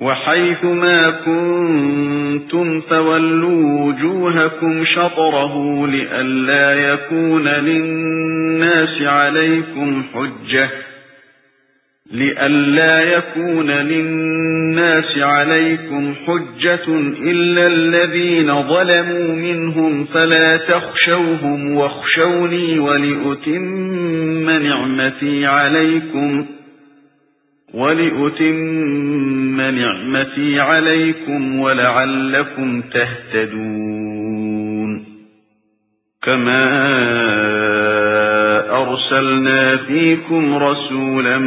وَحَيْثُ مَا كُنتُمْ فَوَلُّوا وُجُوهَكُمْ شَطْرَهُ لِئَلَّا يَكُونَ لِلنَّاسِ عَلَيْكُمْ حُجَّةٌ. لئلا يكون للناس عليكم حجة إلا الذين ظلموا منهم فلا تخشوهم واخشوني ولأتم نعمتي عليكم. ولأتم نعمتي عليكم ولعلكم تهتدون. كما أَرْسَلْنَا فِيكُمْ رَسُولًا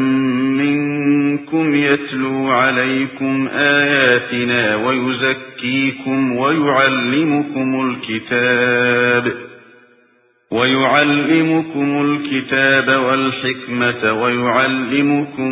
مِنْكُمْ يَتْلُو عَلَيْكُمْ آيَاتِنَا وَيُزَكِّيكُمْ وَيُعَلِّمُكُمُ الْكِتَابَ وَيُعَلِّمُكُمُ الْكِتَابَ وَالْحِكْمَةَ وَيُعَلِّمُكُم